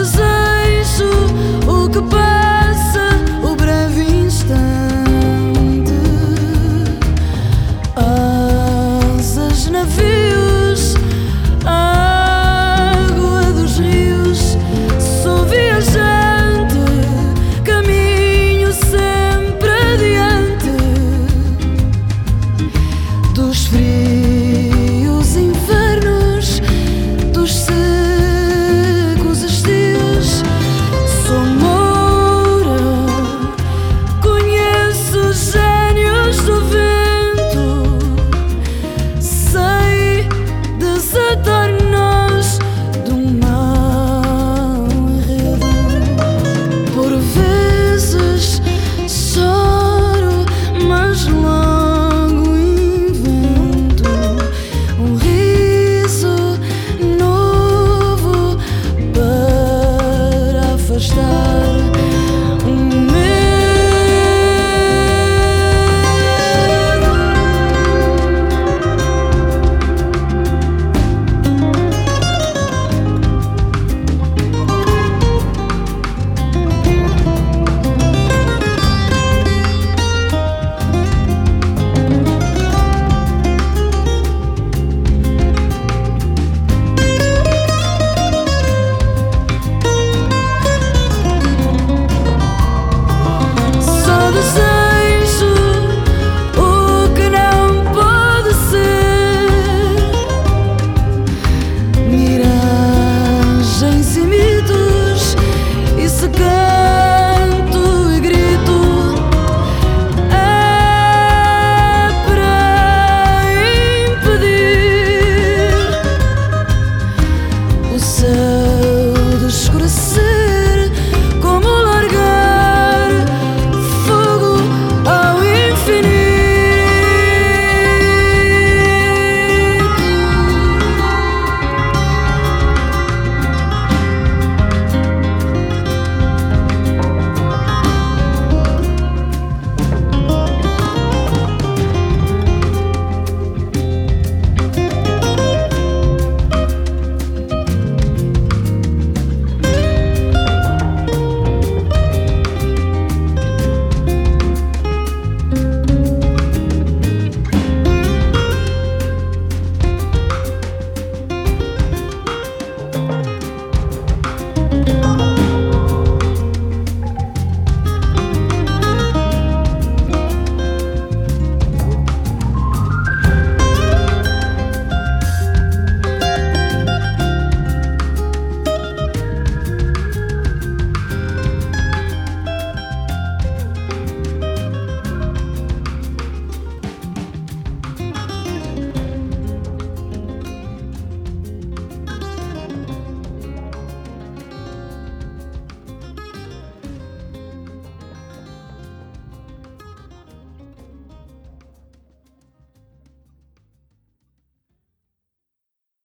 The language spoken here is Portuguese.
desejo o que passa o breve instante. Asas, navios, água dos rios. Sou viajante, caminho sempre adiante dos frios.